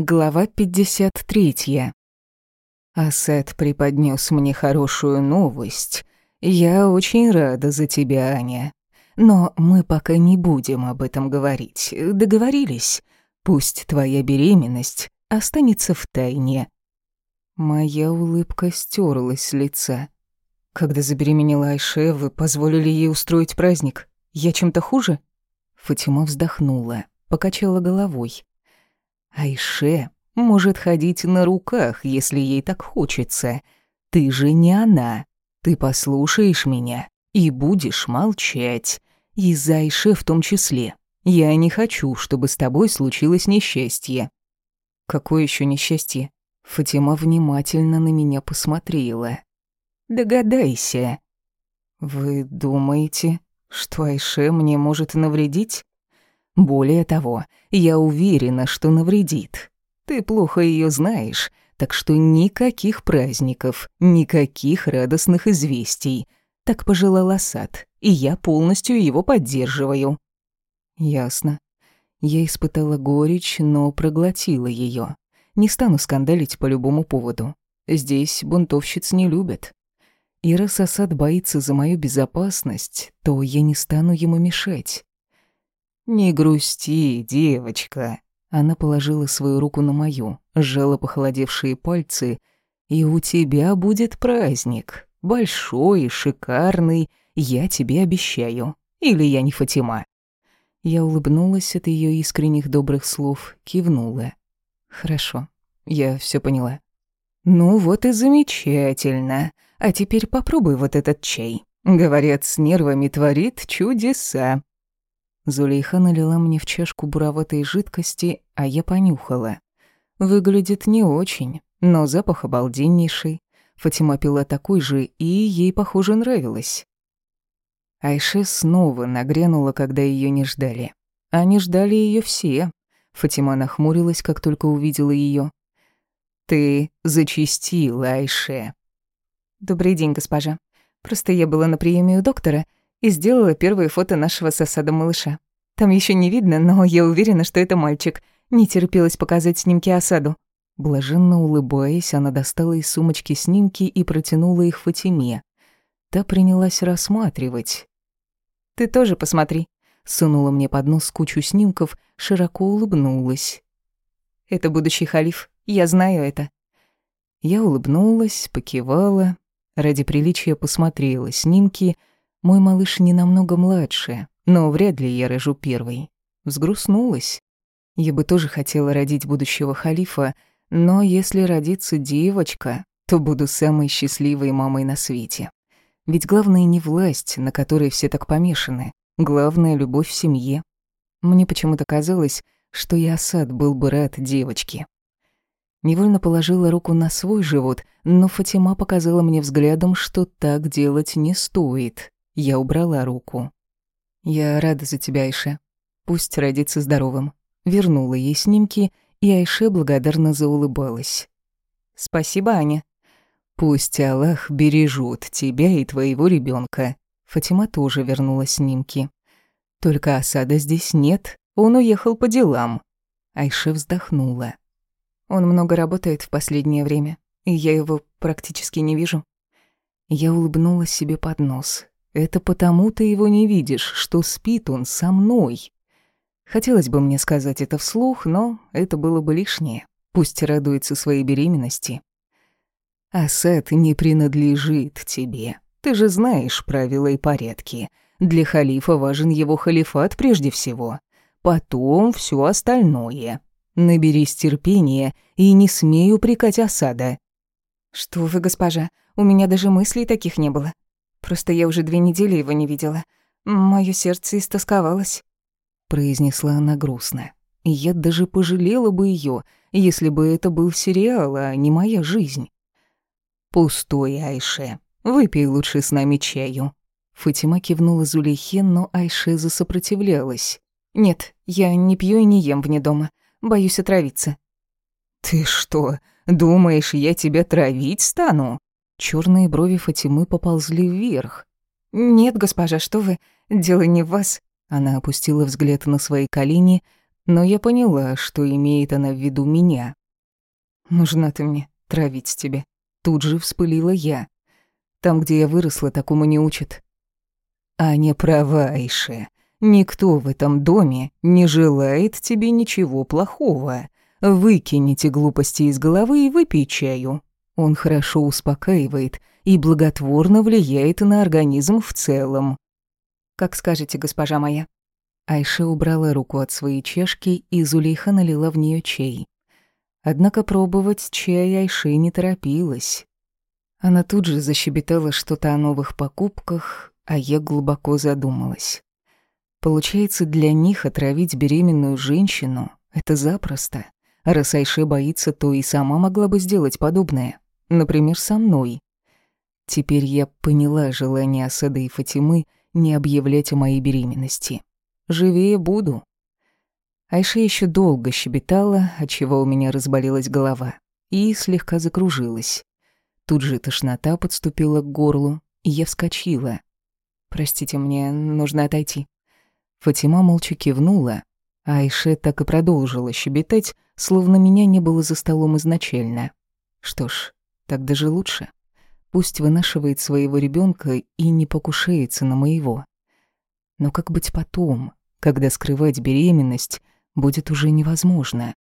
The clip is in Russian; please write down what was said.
Глава 53. Асад преподнес мне хорошую новость. Я очень рада за тебя, Аня. Но мы пока не будем об этом говорить. Договорились? Пусть твоя беременность останется в тайне. Моя улыбка стерлась с лица. Когда забеременела Айше, вы позволили ей устроить праздник. Я чем-то хуже? Фатима вздохнула, покачала головой. Айше может ходить на руках, если ей так хочется. Ты же не она. Ты послушаешь меня и будешь молчать. И за Айше в том числе. Я не хочу, чтобы с тобой случилось несчастье». «Какое еще несчастье?» Фатима внимательно на меня посмотрела. «Догадайся». «Вы думаете, что Айше мне может навредить?» Более того, я уверена, что навредит. Ты плохо ее знаешь, так что никаких праздников, никаких радостных известий. Так пожелал Асад, и я полностью его поддерживаю. Ясно. Я испытала горечь, но проглотила ее. Не стану скандалить по любому поводу. Здесь бунтовщиц не любят. И раз Асад боится за мою безопасность, то я не стану ему мешать. «Не грусти, девочка». Она положила свою руку на мою, сжала похолодевшие пальцы. «И у тебя будет праздник. Большой шикарный, я тебе обещаю. Или я не Фатима?» Я улыбнулась от ее искренних добрых слов, кивнула. «Хорошо, я все поняла». «Ну вот и замечательно. А теперь попробуй вот этот чай. Говорят, с нервами творит чудеса. Зулейха налила мне в чашку буроватой жидкости, а я понюхала. Выглядит не очень, но запах обалденнейший. Фатима пила такой же, и ей, похоже, нравилось. Айше снова нагрянула, когда ее не ждали. Они ждали ее все. Фатима нахмурилась, как только увидела ее. «Ты зачистила, Айше». «Добрый день, госпожа. Просто я была на приеме у доктора и сделала первые фото нашего сосада малыша. Там еще не видно, но я уверена, что это мальчик. Не терпелось показать снимки осаду. Блаженно улыбаясь, она достала из сумочки снимки и протянула их Фатиме. Та принялась рассматривать. «Ты тоже посмотри», — сунула мне под нос кучу снимков, широко улыбнулась. «Это будущий халиф, я знаю это». Я улыбнулась, покивала, ради приличия посмотрела снимки — мой малыш не намного младше, но вряд ли я рожу первой. Взгрустнулась. Я бы тоже хотела родить будущего халифа, но если родится девочка, то буду самой счастливой мамой на свете. Ведь главное не власть, на которой все так помешаны. Главное — любовь в семье. Мне почему-то казалось, что и Асад был бы рад девочке. Невольно положила руку на свой живот, но Фатима показала мне взглядом, что так делать не стоит. Я убрала руку. «Я рада за тебя, Айше. Пусть родится здоровым». Вернула ей снимки, и Айше благодарно заулыбалась. «Спасибо, Аня». «Пусть Аллах бережет тебя и твоего ребенка. Фатима тоже вернула снимки. «Только осада здесь нет, он уехал по делам». Айше вздохнула. «Он много работает в последнее время, и я его практически не вижу». Я улыбнулась себе под нос. Это потому ты его не видишь, что спит он со мной. Хотелось бы мне сказать это вслух, но это было бы лишнее. Пусть радуется своей беременности. Асад не принадлежит тебе. Ты же знаешь правила и порядки. Для халифа важен его халифат прежде всего. Потом все остальное. Наберись терпения и не смей упрекать Асада. Что вы, госпожа, у меня даже мыслей таких не было. Просто я уже две недели его не видела. Моё сердце истосковалось», — произнесла она грустно. И я даже пожалела бы её, если бы это был сериал, а не моя жизнь. «Пустой, Айше. Выпей лучше с нами чаю». Фатима кивнула Зулейхе, но Айше засопротивлялась. «Нет, я не пью и не ем вне дома. Боюсь отравиться». «Ты что, думаешь, я тебя травить стану?» Черные брови Фатимы поползли вверх. «Нет, госпожа, что вы? Дело не в вас». Она опустила взгляд на свои колени, но я поняла, что имеет она в виду меня. «Нужна ты мне, травить тебе». Тут же вспылила я. Там, где я выросла, такому не учат. Аня права, Айше. Никто в этом доме не желает тебе ничего плохого. Выкините глупости из головы и выпей чаю. Он хорошо успокаивает и благотворно влияет на организм в целом. Как скажете, госпожа моя. Айша убрала руку от своей чашки, и Зулейха налила в нее чай. Однако пробовать чай Айши не торопилась. Она тут же защебетала что-то о новых покупках, а я глубоко задумалась. Получается, для них отравить беременную женщину — это запросто. Раз Айше боится, то и сама могла бы сделать подобное. Например, со мной. Теперь я поняла желание Асада и Фатимы не объявлять о моей беременности. Живее буду. Айша еще долго щебетала, отчего у меня разболелась голова, и слегка закружилась. Тут же тошнота подступила к горлу, и я вскочила. «Простите, мне нужно отойти». Фатима молча кивнула, а Айше так и продолжила щебетать, словно меня не было за столом изначально. Что ж, так даже лучше. Пусть вынашивает своего ребенка и не покушается на моего. Но как быть потом? когда скрывать беременность будет уже невозможно.